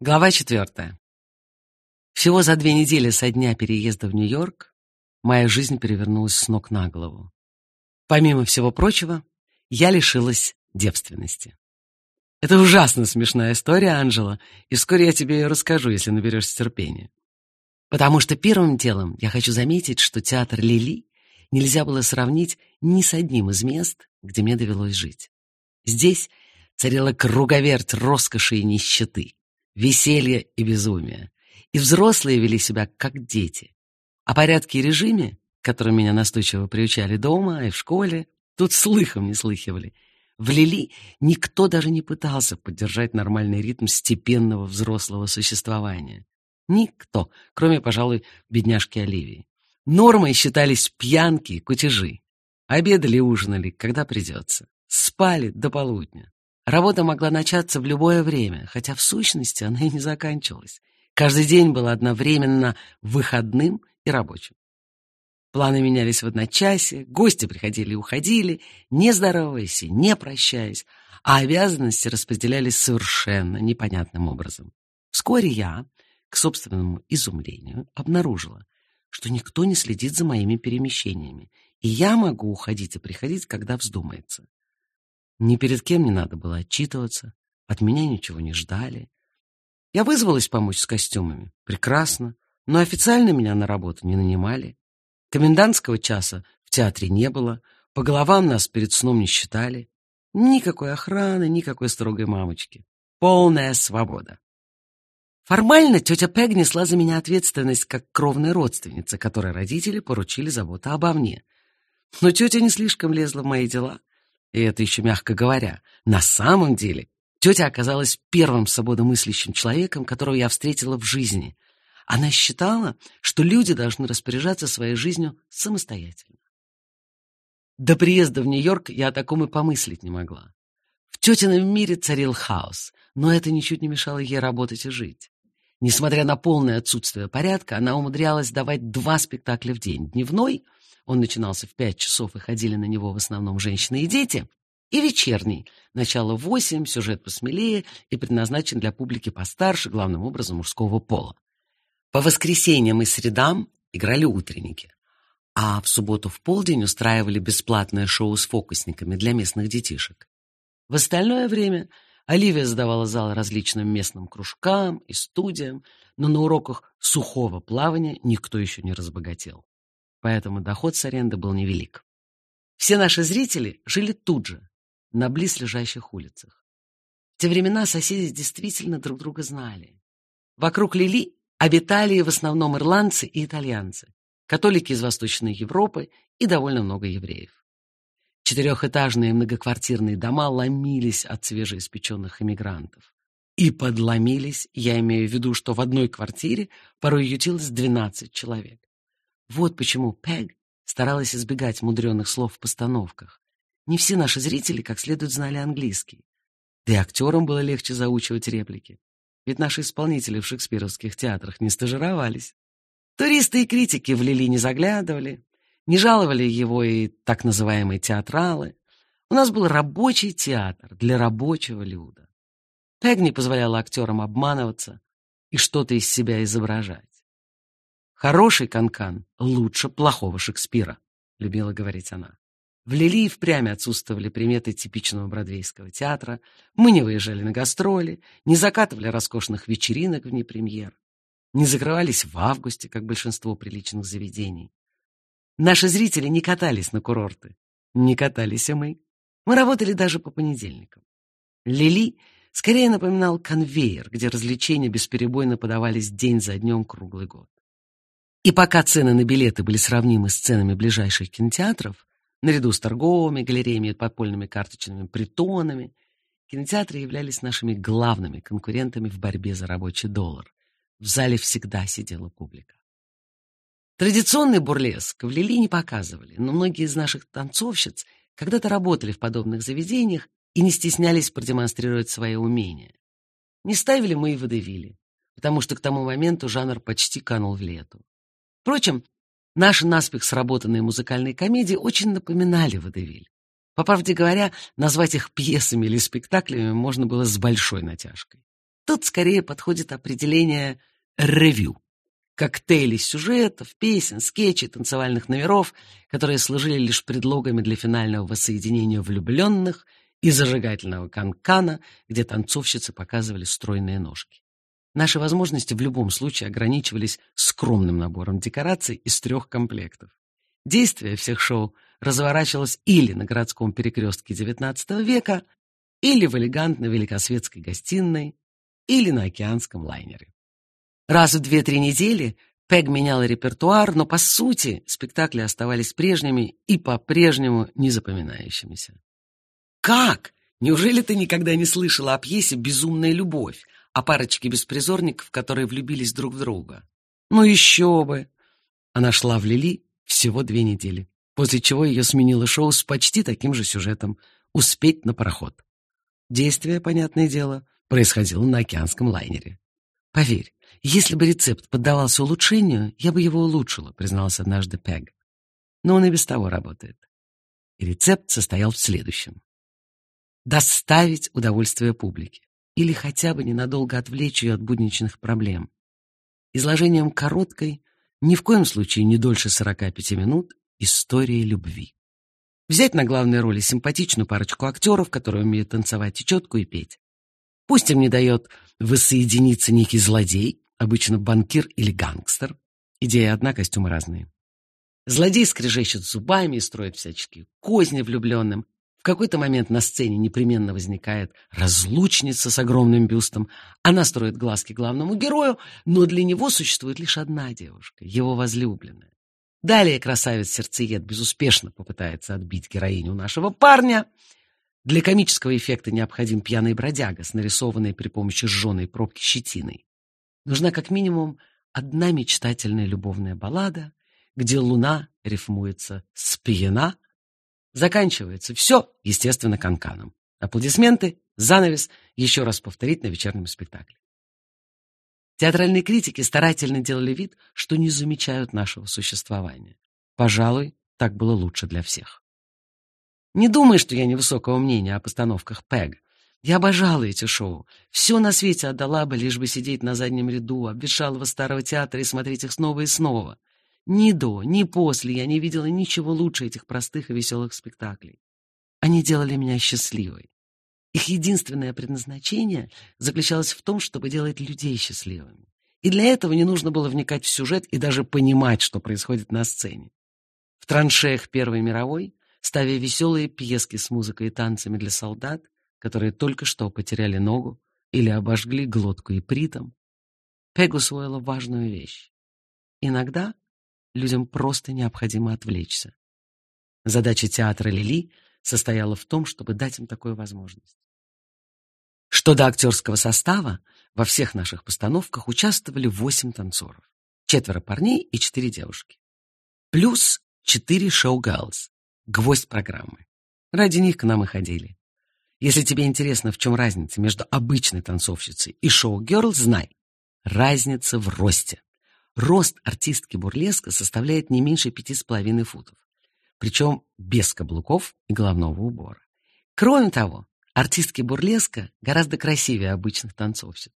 Глава четвертая. Всего за две недели со дня переезда в Нью-Йорк моя жизнь перевернулась с ног на голову. Помимо всего прочего, я лишилась девственности. Это ужасно смешная история, Анжела, и вскоре я тебе ее расскажу, если наберешься терпения. Потому что первым делом я хочу заметить, что театр Лили нельзя было сравнить ни с одним из мест, где мне довелось жить. Здесь царила круговерть роскоши и нищеты, веселья и безумия. И взрослые вели себя как дети. О порядке и режиме, которым меня настойчиво приучали дома и в школе, тут слыхом не слыхивали. В Лили никто даже не пытался поддержать нормальный ритм степенного взрослого существования. Никто, кроме, пожалуй, бедняжки Оливии. Нормой считались пьянки и кутежи. Обедали и ужинали, когда придется. Спали до полудня. Работа могла начаться в любое время, хотя в сущности она и не заканчивалась. Каждый день был одновременно выходным и рабочим. Планы менялись в одночасье, гости приходили и уходили, не здороваясь и не прощаясь, а обязанности распределялись совершенно непонятным образом. Вскоре я, к собственному изумлению, обнаружила, что никто не следит за моими перемещениями, и я могу уходить и приходить, когда вздумается. Ни перед кем не надо было отчитываться, от меня ничего не ждали. Я вызвалась помочь с костюмами. Прекрасно. Но официально меня на работу не нанимали. Комендантского часа в театре не было, по головам нас перед сном не считали. Никакой охраны, никакой строгой мамочки. Полная свобода. Формально тетя Пег несла за меня ответственность как кровная родственница, которой родители поручили заботу обо мне. Но тетя не слишком лезла в мои дела, и это еще мягко говоря. На самом деле тетя оказалась первым свободомыслящим человеком, которого я встретила в жизни. Она считала, что люди должны распоряжаться своей жизнью самостоятельно. До приезда в Нью-Йорк я о таком и помыслить не могла. В тетином мире царил хаос, но это ничуть не мешало ей работать и жить. Несмотря на полное отсутствие порядка, она умудрялась давать два спектакля в день. Дневной, он начинался в пять часов, и ходили на него в основном женщины и дети, и вечерний, начало в восемь, сюжет посмелее и предназначен для публики постарше, главным образом мужского пола. По воскресеньям и средам играли утренники, а в субботу в полдень устраивали бесплатное шоу с фокусниками для местных детишек. В остальное время Оливия сдавала зал различным местным кружкам и студиям, но на уроках сухого плавания никто еще не разбогател. Поэтому доход с аренды был невелик. Все наши зрители жили тут же, на близлежащих улицах. В те времена соседи действительно друг друга знали. Вокруг Лили обитали в основном ирландцы и итальянцы, католики из Восточной Европы и довольно много евреев. Четырехэтажные многоквартирные дома ломились от свежеиспеченных иммигрантов. И подломились, я имею в виду, что в одной квартире порой ютилось 12 человек. Вот почему Пег старалась избегать мудреных слов в постановках. Не все наши зрители как следует знали английский. Да и актерам было легче заучивать реплики. Ведь наши исполнители в шекспировских театрах не стажировались. Туристы и критики в Лили не заглядывали, не жаловали его и так называемые театралы. У нас был рабочий театр для рабочего люда. Пег не позволяла актерам обманываться и что-то из себя изображать. «Хороший канкан лучше плохого Шекспира», — любила говорить она. В Лили и впрямь отсутствовали приметы типичного бродвейского театра. Мы не выезжали на гастроли, не закатывали роскошных вечеринок вне премьер, не закрывались в августе, как большинство приличных заведений. Наши зрители не катались на курорты. Не катались и мы. Мы работали даже по понедельникам. Лили скорее напоминал конвейер, где развлечения бесперебойно подавались день за днем круглый год. И пока цены на билеты были сравнимы с ценами ближайших кинотеатров, наряду с торговыми галереями и подпольными карточными притонами, кинотеатры являлись нашими главными конкурентами в борьбе за рабочий доллар. В зале всегда сидела публика. Традиционный бурлеск в Лили не показывали, но многие из наших танцовщиц когда-то работали в подобных заведениях и не стеснялись продемонстрировать свои умения. Не ставили мы и водевили, потому что к тому моменту жанр почти канул в лету. Впрочем, наши наспех сработанные музыкальные комедии очень напоминали водевиль. По правде говоря, назвать их пьесами или спектаклями можно было с большой натяжкой. Тут скорее подходит определение «ревью». Коктейли сюжетов, песен, скетчей, танцевальных номеров, которые служили лишь предлогами для финального воссоединения влюбленных и зажигательного канкана, где танцовщицы показывали стройные ножки. Наши возможности в любом случае ограничивались скромным набором декораций из трех комплектов. Действие всех шоу разворачивалось или на городском перекрестке XIX века, или в элегантной великосветской гостиной, или на океанском лайнере. Раз в две-три недели Пег меняла репертуар, но, по сути, спектакли оставались прежними и по-прежнему незапоминающимися. «Как? Неужели ты никогда не слышала о пьесе «Безумная любовь», о парочке беспризорников, которые влюбились друг в друга?» «Ну еще бы!» Она шла в Лили всего две недели, после чего ее сменило шоу с почти таким же сюжетом «Успеть на пароход». Действие, понятное дело, происходило на океанском лайнере. Поверь, если бы рецепт поддавался улучшению, я бы его улучшила, призналась однажды Пег. Но он и без того работает. И рецепт состоял в следующем. Доставить удовольствие публике или хотя бы ненадолго отвлечь ее от будничных проблем. Изложением короткой, ни в коем случае не дольше 45 минут, истории любви. Взять на главной роли симпатичную парочку актеров, которые умеют танцевать и четко и петь. Пусть им не дает воссоединиться некий злодей, обычно банкир или гангстер. Идея одна, костюмы разные. Злодей скрежещет зубами и строит всяческие козни влюбленным. В какой-то момент на сцене непременно возникает разлучница с огромным бюстом. Она строит глазки главному герою, но для него существует лишь одна девушка, его возлюбленная. Далее красавец-сердцеед безуспешно попытается отбить героиню нашего парня. Для комического эффекта необходим пьяный бродяга с нарисованной при помощи сжженной пробки щетиной. Нужна как минимум одна мечтательная любовная баллада, где луна рифмуется с пьяна. Заканчивается все, естественно, канканом. Аплодисменты, занавес, еще раз повторить на вечернем спектакле. Театральные критики старательно делали вид, что не замечают нашего существования. Пожалуй, так было лучше для всех. Не думай, что я невысокого мнения о постановках Пэг. Я обожала эти шоу. Все на свете отдала бы, лишь бы сидеть на заднем ряду, обветшалого старого театра и смотреть их снова и снова. Ни до, ни после я не видела ничего лучше этих простых и веселых спектаклей. Они делали меня счастливой. Их единственное предназначение заключалось в том, чтобы делать людей счастливыми. И для этого не нужно было вникать в сюжет и даже понимать, что происходит на сцене. В траншеях Первой мировой, ставя веселые пьески с музыкой и танцами для солдат, которые только что потеряли ногу или обожгли глотку и притом, Пег усвоила важную вещь. Иногда людям просто необходимо отвлечься. Задача театра Лили состояла в том, чтобы дать им такую возможность. Что до актерского состава, во всех наших постановках участвовали восемь танцоров. Четверо парней и четыре девушки. Плюс четыре шоу-галс, гвоздь программы. Ради них к нам и ходили. Если тебе интересно, в чем разница между обычной танцовщицей и шоу-герл, знай. Разница в росте. Рост артистки бурлеска составляет не меньше пяти с половиной футов причем без каблуков и головного убора. Кроме того, артистки бурлеска гораздо красивее обычных танцовщиц.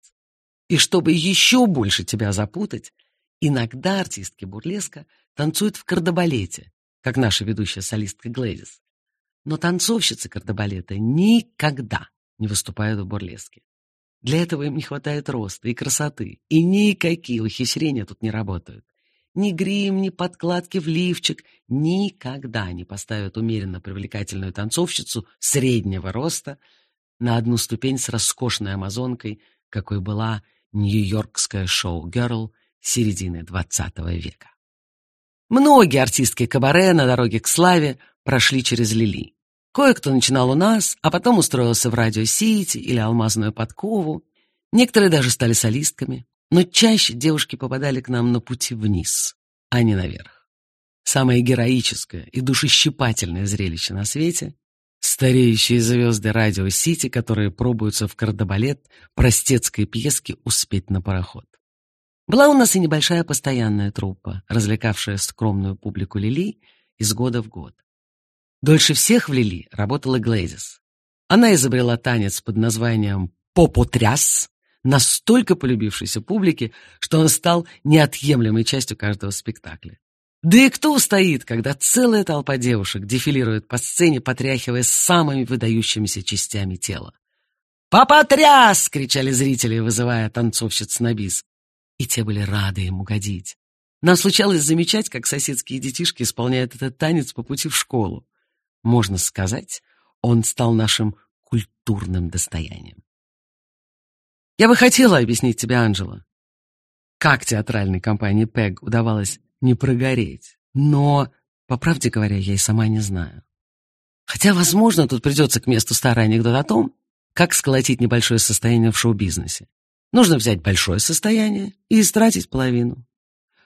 И чтобы еще больше тебя запутать, иногда артистки бурлеска танцуют в кардебалете, как наша ведущая солистка Глэдис. Но танцовщицы кардебалета никогда не выступают в бурлеске. Для этого им не хватает роста и красоты, и никакие ухищрения тут не работают. Ни грим, ни подкладки в лифчик никогда не поставят умеренно привлекательную танцовщицу среднего роста на одну ступень с роскошной амазонкой, какой была нью-йоркская шоу-герл середины XX века. Многие артистки кабаре на дороге к славе прошли через Лили. Кое-кто начинал у нас, а потом устроился в Радио Сити или Алмазную подкову. Некоторые даже стали солистками. Но чаще девушки попадали к нам на пути вниз, а не наверх. Самое героическое и душещипательное зрелище на свете — стареющие звезды Радио Сити, которые пробуются в кардебалет простецкой пьески «Успеть на пароход». Была у нас и небольшая постоянная труппа, развлекавшая скромную публику Лили из года в год. Дольше всех в Лили работала Глэдис. Она изобрела танец под названием «Попотряс», настолько полюбившейся публике, что он стал неотъемлемой частью каждого спектакля. Да и кто устоит, когда целая толпа девушек дефилирует по сцене, потряхивая самыми выдающимися частями тела? «Попотряс!» — кричали зрители, вызывая танцовщиц на бис. И те были рады им угодить. Нам случалось замечать, как соседские детишки исполняют этот танец по пути в школу. Можно сказать, он стал нашим культурным достоянием. Я бы хотела объяснить тебе, Анжела, как театральной компании Пег удавалось не прогореть, но, по правде говоря, я и сама не знаю. Хотя, возможно, тут придется к месту старый анекдот о том, как сколотить небольшое состояние в шоу-бизнесе. Нужно взять большое состояние и истратить половину.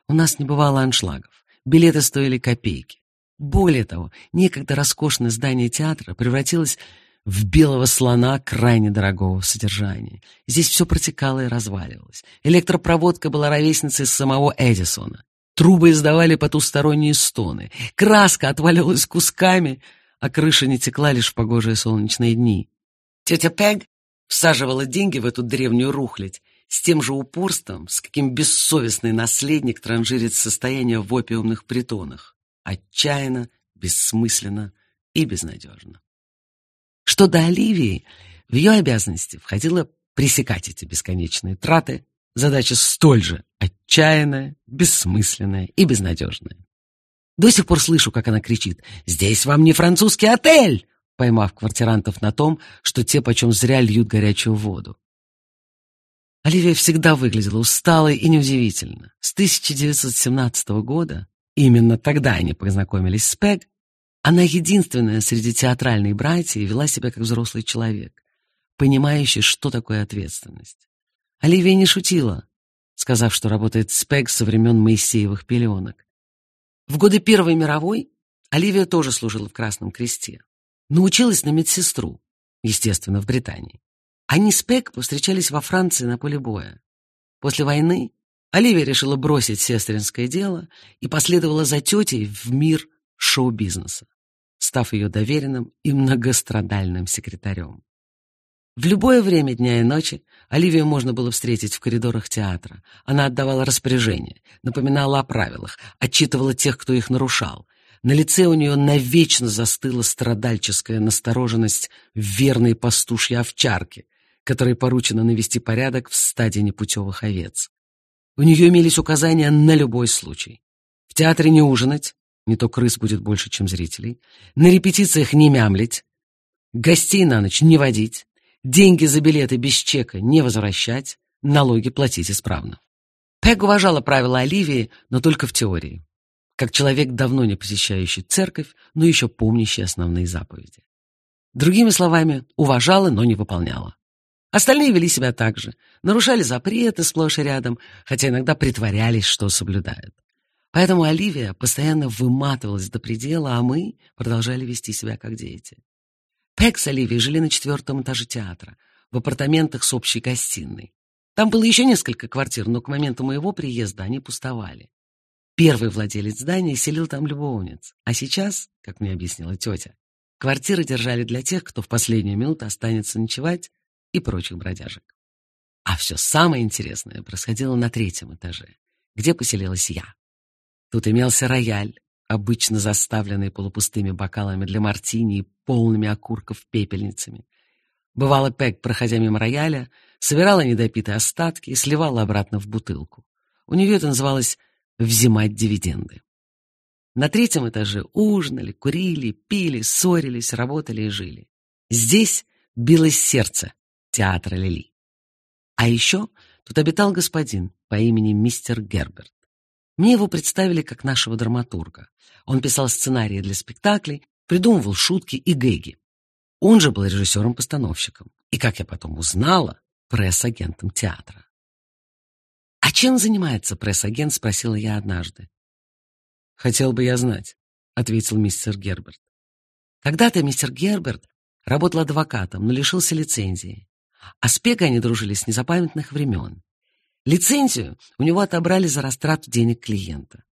У нас не бывало аншлагов. Билеты стоили копейки. Более того, некогда роскошное здание театра превратилось в белого слона крайне дорогого содержания. Здесь все протекало и разваливалось. Электропроводка была ровесницей самого Эдисона. Трубы издавали потусторонние стоны. Краска отваливалась кусками, а крыша не текла лишь в погожие солнечные дни. Тетя Пег всаживала деньги в эту древнюю рухлядь с тем же упорством, с каким бессовестный наследник транжирит состояние в опиумных притонах. Отчаянно, бессмысленно и безнадежно. Что до Оливии, в ее обязанности входило пресекать эти бесконечные траты, задача столь же отчаянная, бессмысленная и безнадежная. До сих пор слышу, как она кричит «Здесь вам не французский отель!» поймав квартирантов на том, что те почем зря льют горячую воду. Оливия всегда выглядела усталой и неудивительно. С 1917 года, именно тогда они познакомились с Пег, она единственная среди театральной братьев вела себя как взрослый человек, понимающий, что такое ответственность. Оливия не шутила, сказав, что работает с Пег со времен Моисеевых пеленок. В годы Первой мировой Оливия тоже служила в Красном Кресте. Научилась на медсестру, естественно, в Британии. Они с Пек повстречались во Франции на поле боя. После войны Оливия решила бросить сестринское дело и последовала за тетей в мир шоу-бизнеса, став ее доверенным и многострадальным секретарем. В любое время дня и ночи Оливию можно было встретить в коридорах театра. Она отдавала распоряжения, напоминала о правилах, отчитывала тех, кто их нарушал, на лице у нее навечно застыла страдальческая настороженность верной пастушьей овчарки, которой поручено навести порядок в стаде непутевых овец. У нее имелись указания на любой случай. В театре не ужинать, не то крыс будет больше, чем зрителей, на репетициях не мямлить, гостей на ночь не водить, деньги за билеты без чека не возвращать, налоги платить исправно. Пэг уважала правила Оливии, но только в теории как человек, давно не посещающий церковь, но еще помнящий основные заповеди. Другими словами, уважала, но не выполняла. Остальные вели себя так же, нарушали запреты сплошь и рядом, хотя иногда притворялись, что соблюдают. Поэтому Оливия постоянно выматывалась до предела, а мы продолжали вести себя как дети. Пэк с Оливией жили на четвертом этаже театра, в апартаментах с общей гостиной. Там было еще несколько квартир, но к моменту моего приезда они пустовали. Первый владелец здания селил там любовниц, а сейчас, как мне объяснила тетя, квартиры держали для тех, кто в последнюю минуту останется ночевать и прочих бродяжек. А все самое интересное происходило на третьем этаже, где поселилась я. Тут имелся рояль, обычно заставленный полупустыми бокалами для мартини и полными окурков пепельницами. Бывало, Пэг, проходя мимо рояля, собирала недопитые остатки и сливала обратно в бутылку. У нее это называлось взимать дивиденды. На третьем этаже ужинали, курили, пили, ссорились, работали и жили. Здесь билось сердце театра Лили. А еще тут обитал господин по имени мистер Герберт. Мне его представили как нашего драматурга. Он писал сценарии для спектаклей, придумывал шутки и гэги. Он же был режиссером-постановщиком. И, как я потом узнала, пресс-агентом театра. «А чем занимается пресс-агент?» — спросила я однажды. «Хотел бы я знать», — ответил мистер Герберт. Когда-то мистер Герберт работал адвокатом, но лишился лицензии. А с Пегой они дружили с незапамятных времен. Лицензию у него отобрали за растрату денег клиента.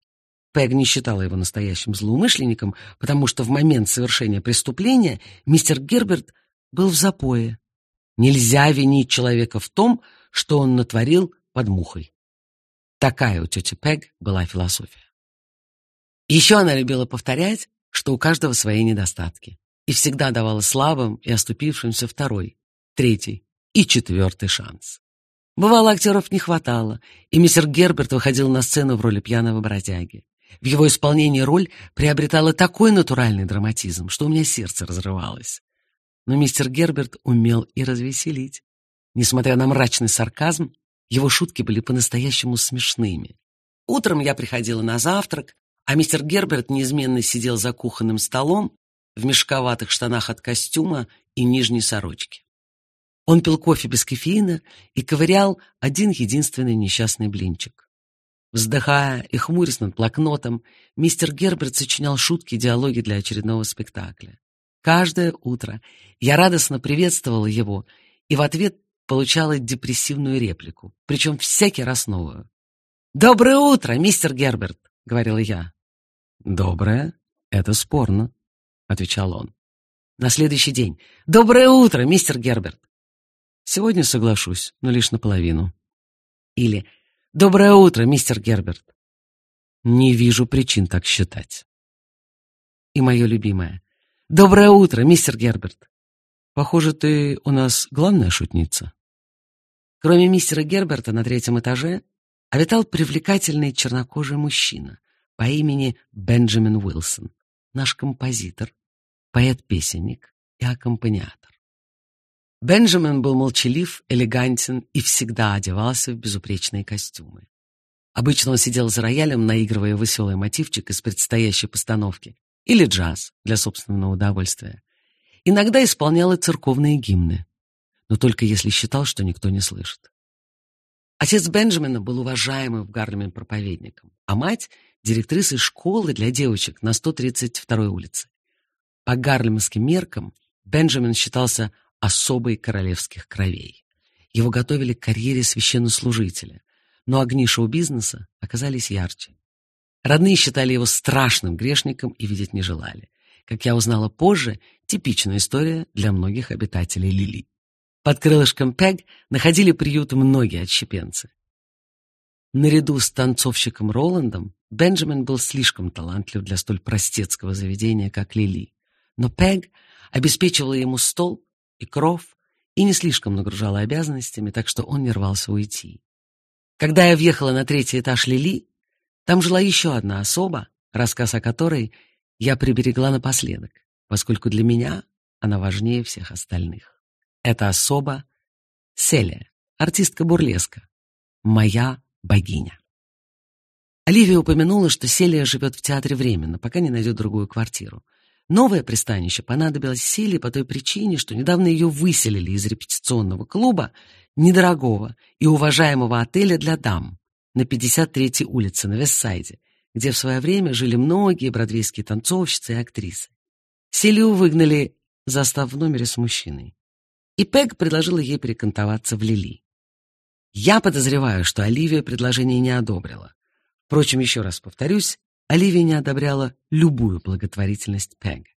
Пег не считала его настоящим злоумышленником, потому что в момент совершения преступления мистер Герберт был в запое. Нельзя винить человека в том, что он натворил под мухой. Такая у тети Пег была философия. Еще она любила повторять, что у каждого свои недостатки, и всегда давала слабым и оступившимся второй, третий и четвертый шанс. Бывало, актеров не хватало, и мистер Герберт выходил на сцену в роли пьяного бродяги. В его исполнении роль приобретала такой натуральный драматизм, что у меня сердце разрывалось. Но мистер Герберт умел и развеселить. Несмотря на мрачный сарказм, его шутки были по-настоящему смешными. Утром я приходила на завтрак, а мистер Герберт неизменно сидел за кухонным столом в мешковатых штанах от костюма и нижней сорочке. Он пил кофе без кофеина и ковырял один единственный несчастный блинчик. Вздыхая и хмурясь над блокнотом, мистер Герберт сочинял шутки и диалоги для очередного спектакля. Каждое утро я радостно приветствовала его и в ответ получала депрессивную реплику, причем всякий раз новую. «Доброе утро, мистер Герберт!» — говорила я. «Доброе — это спорно», — отвечал он. На следующий день. «Доброе утро, мистер Герберт!» «Сегодня соглашусь, но лишь наполовину». Или «Доброе утро, мистер Герберт!» Не вижу причин так считать. И мое любимое. «Доброе утро, мистер Герберт!» Похоже, ты у нас главная шутница. Кроме мистера Герберта на третьем этаже обитал привлекательный чернокожий мужчина по имени Бенджамин Уилсон, наш композитор, поэт-песенник и аккомпаниатор. Бенджамин был молчалив, элегантен и всегда одевался в безупречные костюмы. Обычно он сидел за роялем, наигрывая веселый мотивчик из предстоящей постановки или джаз для собственного удовольствия. Иногда исполнял и церковные гимны, но только если считал, что никто не слышит. Отец Бенджамина был уважаемым в Гарлеме проповедником, а мать — директрисой школы для девочек на 132-й улице. По гарлемским меркам Бенджамин считался особой королевских кровей. Его готовили к карьере священнослужителя, но огни шоу-бизнеса оказались ярче. Родные считали его страшным грешником и видеть не желали. Как я узнала позже, типичная история для многих обитателей Лили. Под крылышком Пег находили приют многие отщепенцы. Наряду с танцовщиком Роландом Бенджамин был слишком талантлив для столь простецкого заведения, как Лили. Но Пег обеспечивала ему стол и кров, и не слишком нагружала обязанностями, так что он не рвался уйти. Когда я въехала на третий этаж Лили, там жила еще одна особа, рассказ о которой я приберегла напоследок, поскольку для меня она важнее всех остальных. Это особа Селия, артистка бурлеска, моя богиня. Оливия упомянула, что Селия живет в театре временно, пока не найдет другую квартиру. Новое пристанище понадобилось Селии по той причине, что недавно ее выселили из репетиционного клуба, недорогого и уважаемого отеля для дам на 53-й улице на Вестсайде, где в свое время жили многие бродвейские танцовщицы и актрисы. Селию выгнали, застав в номере с мужчиной. И Пэг предложила ей перекантоваться в Лили. Я подозреваю, что Оливия предложение не одобрила. Впрочем, еще раз повторюсь, Оливия не одобряла любую благотворительность Пега.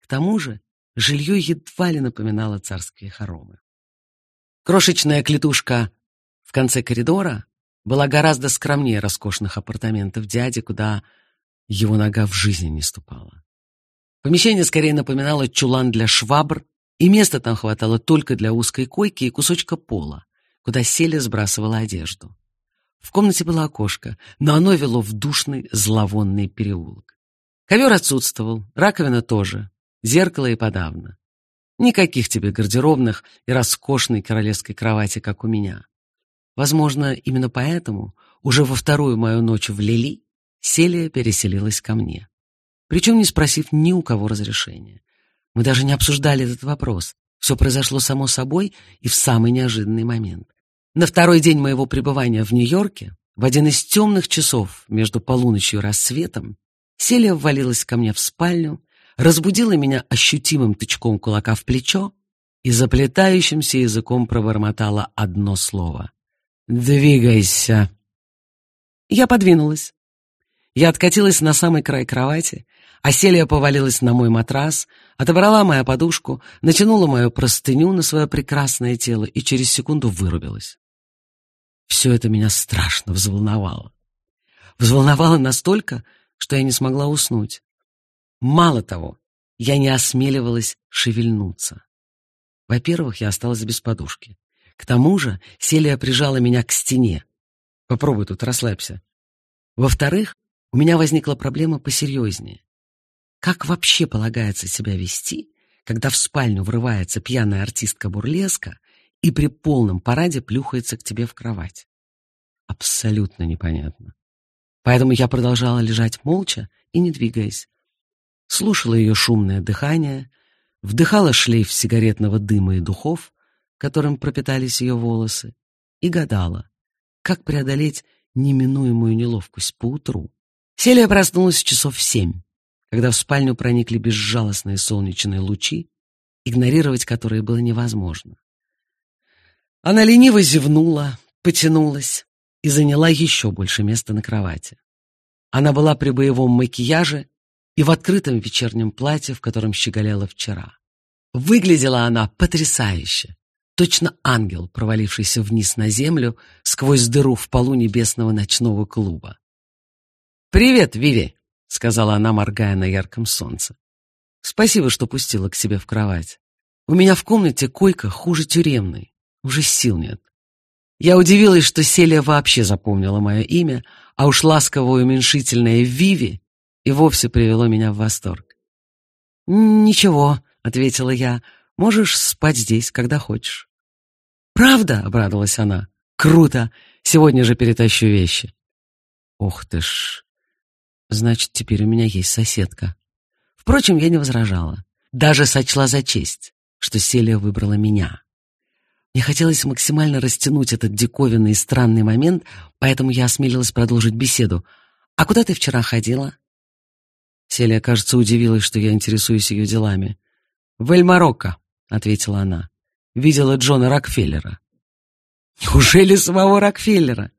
К тому же жилье едва ли напоминало царские хоромы. Крошечная клетушка в конце коридора была гораздо скромнее роскошных апартаментов дяди, куда его нога в жизни не ступала. Помещение скорее напоминало чулан для швабр, и места там хватало только для узкой койки и кусочка пола, куда Селия сбрасывала одежду. В комнате было окошко, но оно вело в душный, зловонный переулок. Ковер отсутствовал, раковина тоже, зеркало и подавно. Никаких тебе гардеробных и роскошной королевской кровати, как у меня. Возможно, именно поэтому уже во вторую мою ночь в Лили Селия переселилась ко мне. Причем не спросив ни у кого разрешения. Мы даже не обсуждали этот вопрос. Все произошло само собой и в самый неожиданный момент. На второй день моего пребывания в Нью-Йорке, в один из темных часов между полуночью и рассветом, Селия ввалилась ко мне в спальню, разбудила меня ощутимым тычком кулака в плечо и заплетающимся языком пробормотала одно слово. «Двигайся!» Я подвинулась. Я откатилась на самый край кровати, а Селия повалилась на мой матрас, отобрала мою подушку, натянула мою простыню на свое прекрасное тело и через секунду вырубилась. Все это меня страшно взволновало. Взволновало настолько, что я не смогла уснуть. Мало того, я не осмеливалась шевельнуться. Во-первых, я осталась без подушки. К тому же Селия прижала меня к стене. Попробуй тут, расслабься. Во-вторых, у меня возникла проблема посерьезнее. Как вообще полагается себя вести, когда в спальню врывается пьяная артистка бурлеска и при полном параде плюхается к тебе в кровать? Абсолютно непонятно. Поэтому я продолжала лежать молча и не двигаясь. Слушала ее шумное дыхание, вдыхала шлейф сигаретного дыма и духов, которым пропитались ее волосы, и гадала, как преодолеть неминуемую неловкость поутру. Селия проснулась часов в семь, когда в спальню проникли безжалостные солнечные лучи, игнорировать которые было невозможно. Она лениво зевнула, потянулась и заняла еще больше места на кровати. Она была при боевом макияже и в открытом вечернем платье, в котором щеголяла вчера. Выглядела она потрясающе, точно ангел, провалившийся вниз на землю сквозь дыру в полу небесного ночного клуба. «Привет, Виви!» — сказала она, моргая на ярком солнце. «Спасибо, что пустила к себе в кровать. У меня в комнате койка хуже тюремной. Уже сил нет». Я удивилась, что Селия вообще запомнила мое имя, а уж ласковое уменьшительное «Виви» и вовсе привело меня в восторг. «Ничего», — ответила я, — «можешь спать здесь, когда хочешь». «Правда?» — обрадовалась она. «Круто! Сегодня же перетащу вещи». «Ох ты ж! Значит, теперь у меня есть соседка». Впрочем, я не возражала. Даже сочла за честь, что Селия выбрала меня. Мне хотелось максимально растянуть этот диковинный и странный момент, поэтому я осмелилась продолжить беседу. «А куда ты вчера ходила?» Селия, кажется, удивилась, что я интересуюсь ее делами. «В Эль-Марокко», — ответила она. «Видела Джона Рокфеллера». «Неужели самого Рокфеллера?»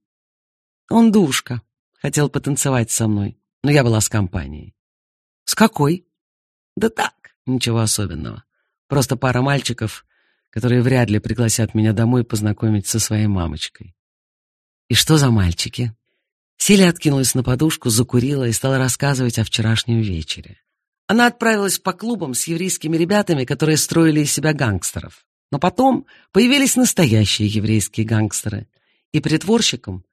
«Он душка. Хотел потанцевать со мной, но я была с компанией». «С какой?» «Да так, ничего особенного. Просто пара мальчиков, которые вряд ли пригласят меня домой познакомить со своей мамочкой». «И что за мальчики?» Селия откинулась на подушку, закурила и стала рассказывать о вчерашнем вечере. Она отправилась по клубам с еврейскими ребятами, которые строили из себя гангстеров. Но потом появились настоящие еврейские гангстеры, и притворщикам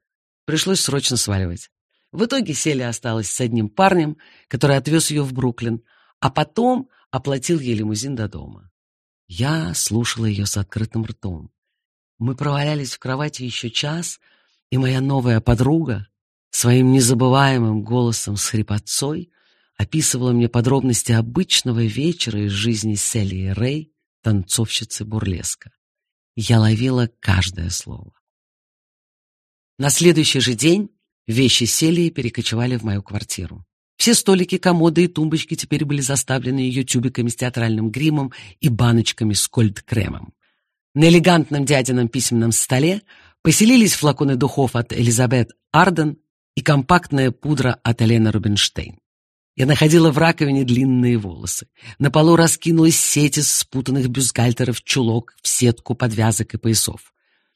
пришлось срочно сваливать. В итоге Селия осталась с одним парнем, который отвез ее в Бруклин, а потом оплатил ей лимузин до дома. Я слушала ее с открытым ртом. Мы провалялись в кровати еще час, и моя новая подруга, своим незабываемым голосом с хрипотцой описывала мне подробности обычного вечера из жизни Селии Рэй, танцовщицы бурлеска. Я ловила каждое слово. На следующий же день вещи Селии перекочевали в мою квартиру. Все столики, комоды и тумбочки теперь были заставлены ее тюбиками с театральным гримом и баночками с кольт-кремом. На элегантном дядином письменном столе поселились флаконы духов от Элизабет Арден и компактная пудра от Елены Рубинштейн. Я находила в раковине длинные волосы. На полу раскинулась сеть из спутанных бюстгальтеров, чулок, в сетку подвязок и поясов.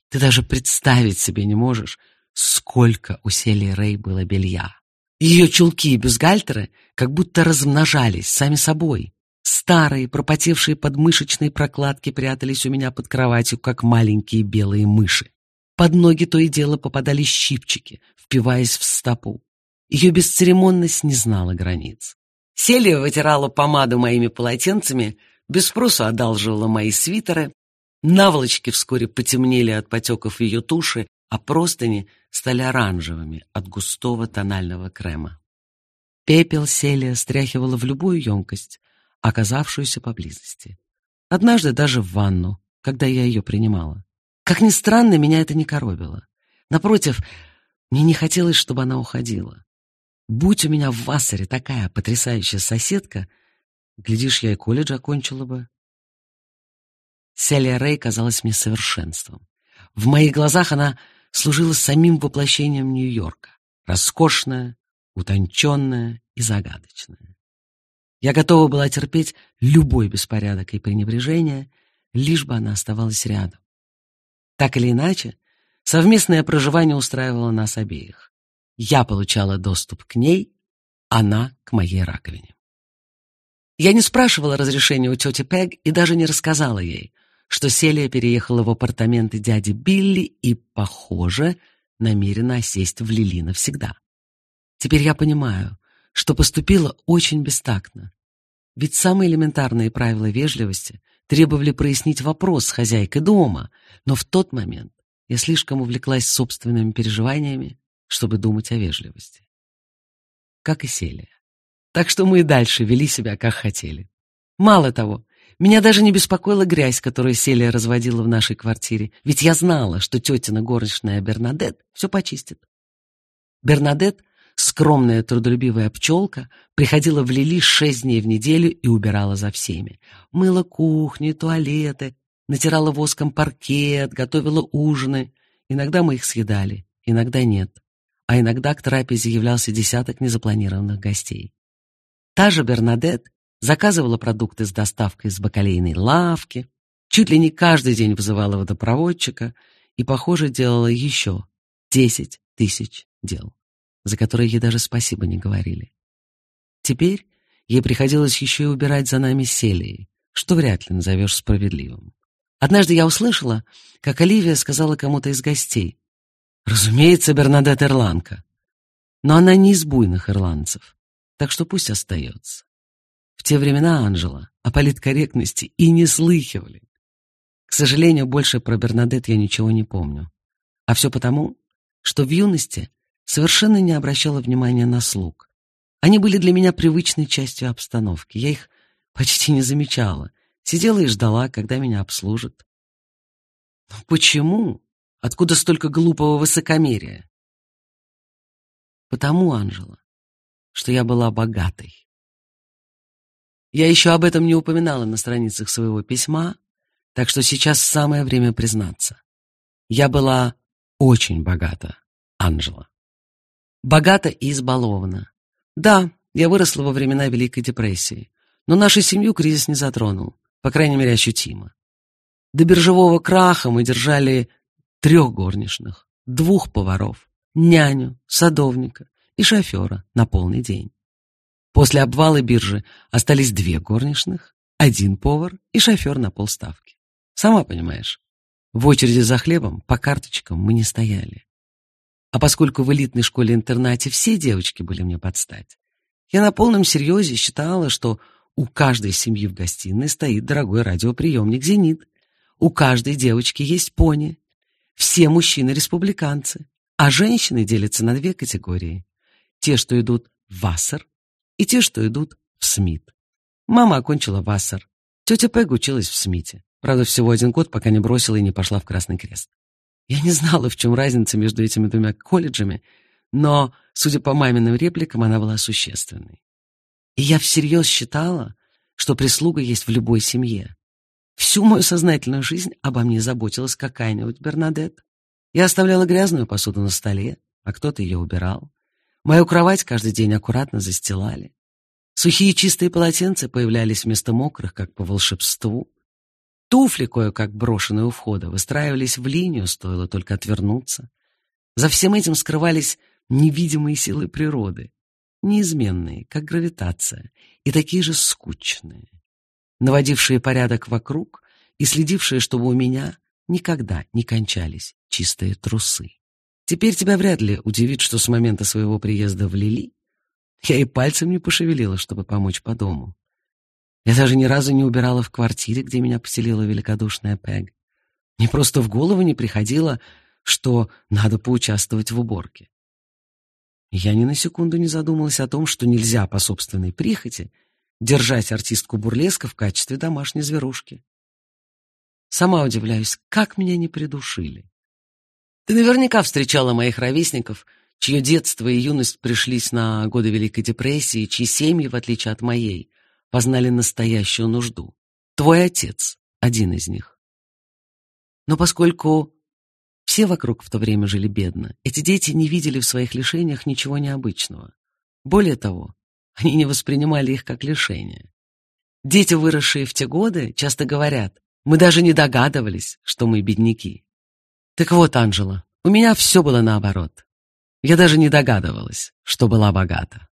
Ты даже представить себе не можешь, сколько у Селии Рэй было белья. Ее чулки и бюстгальтеры как будто размножались сами собой. Старые, пропотевшие подмышечные прокладки прятались у меня под кроватью, как маленькие белые мыши. Под ноги то и дело попадали щипчики, впиваясь в стопу. Ее бесцеремонность не знала границ. Селия вытирала помаду моими полотенцами, без спроса одалживала мои свитеры. Наволочки вскоре потемнели от потеков ее туши, а простыни стали оранжевыми от густого тонального крема. Пепел Селия стряхивала в любую емкость, оказавшуюся поблизости. Однажды даже в ванну, когда я ее принимала. Как ни странно, меня это не коробило. Напротив, мне не хотелось, чтобы она уходила. Будь у меня в Вассере такая потрясающая соседка, глядишь, я и колледж окончила бы. Селия Рэй казалась мне совершенством. В моих глазах она служила самим воплощением Нью-Йорка. Роскошная, утонченная и загадочная. Я готова была терпеть любой беспорядок и пренебрежение, лишь бы она оставалась рядом. Так или иначе, Совместное проживание устраивало нас обеих. Я получала доступ к ней, она к моей раковине. Я не спрашивала разрешения у тети Пег и даже не рассказала ей, что Селия переехала в апартаменты дяди Билли и, похоже, намерена осесть в Лили навсегда. Теперь я понимаю, что поступила очень бестактно. Ведь самые элементарные правила вежливости требовали прояснить вопрос с хозяйкой дома, но в тот момент я слишком увлеклась собственными переживаниями, чтобы думать о вежливости. Как и Селия. Так что мы и дальше вели себя, как хотели. Мало того, меня даже не беспокоила грязь, которую Селия разводила в нашей квартире, ведь я знала, что тетина горничная Бернадет все почистит. Бернадет, скромная трудолюбивая пчелка, приходила в Лили шесть дней в неделю и убирала за всеми. Мыла кухни, туалеты, натирала воском паркет, готовила ужины. Иногда мы их съедали, иногда нет. А иногда к трапезе являлся десяток незапланированных гостей. Та же Бернадет заказывала продукты с доставкой из бакалейной лавки, чуть ли не каждый день вызывала водопроводчика и, похоже, делала еще десять тысяч дел, за которые ей даже спасибо не говорили. Теперь ей приходилось еще и убирать за нами селией, что вряд ли назовешь справедливым. Однажды я услышала, как Оливия сказала кому-то из гостей, «Разумеется, Бернадет ирландка». Но она не из буйных ирландцев так что пусть остается. В те времена Анжела о политкорректности и не слыхивали. К сожалению, больше про Бернадет я ничего не помню. А все потому, что в юности совершенно не обращала внимания на слуг. Они были для меня привычной частью обстановки. Я их почти не замечала. Сидела и ждала, когда меня обслужат. Но почему? Откуда столько глупого высокомерия? Потому, Анжела, что я была богатой. Я еще об этом не упоминала на страницах своего письма, так что сейчас самое время признаться. Я была очень богата, Анжела. Богата и избалована. Да, я выросла во времена Великой депрессии, но нашу семью кризис не затронул, по крайней мере, ощутимо. До биржевого краха мы держали трех горничных, двух поваров, няню, садовника и шофера на полный день. После обвала биржи остались две горничных, один повар и шофер на полставки. Сама понимаешь, в очереди за хлебом по карточкам мы не стояли. А поскольку в элитной школе-интернате все девочки были мне под стать, я на полном серьезе считала, что у каждой семьи в гостиной стоит дорогой радиоприемник «Зенит», у каждой девочки есть пони, все мужчины республиканцы, а женщины делятся на две категории те, что идут в Вассер, и те, что идут в Смит. Мама окончила Вассер. Тетя Пэг училась в Смите. Правда, всего один год, пока не бросила и не пошла в Красный Крест. Я не знала, в чем разница между этими двумя колледжами, но, судя по маминым репликам, она была существенной. И я всерьез считала, что прислуга есть в любой семье. Всю мою сознательную жизнь обо мне заботилась какая-нибудь Бернадет. Я оставляла грязную посуду на столе, а кто-то ее убирал. Мою кровать каждый день аккуратно застилали. Сухие чистые полотенца появлялись вместо мокрых, как по волшебству. Туфли, кое-как брошенные у входа, выстраивались в линию, стоило только отвернуться. За всем этим скрывались невидимые силы природы, неизменные, как гравитация, и такие же скучные, наводившие порядок вокруг и следившие, чтобы у меня никогда не кончались чистые трусы. Теперь тебя вряд ли удивит, что с момента своего приезда в Лили я и пальцем не пошевелила, чтобы помочь по дому. Я даже ни разу не убирала в квартире, где меня поселила великодушная Пэг. Мне просто в голову не приходило, что надо поучаствовать в уборке. Я ни на секунду не задумалась о том, что нельзя по собственной прихоти держать артистку бурлеска в качестве домашней зверушки. Сама удивляюсь, как меня не придушили. Ты наверняка встречала моих ровесников, чье детство и юность пришлись на годы Великой депрессии, чьи семьи, в отличие от моей, познали настоящую нужду. Твой отец — один из них. Но поскольку все вокруг в то время жили бедно, эти дети не видели в своих лишениях ничего необычного. Более того, они не воспринимали их как лишения. Дети, выросшие в те годы, часто говорят, мы даже не догадывались, что мы бедняки. Так вот, Анжела, У меня все было наоборот. Я даже не догадывалась, что была богата.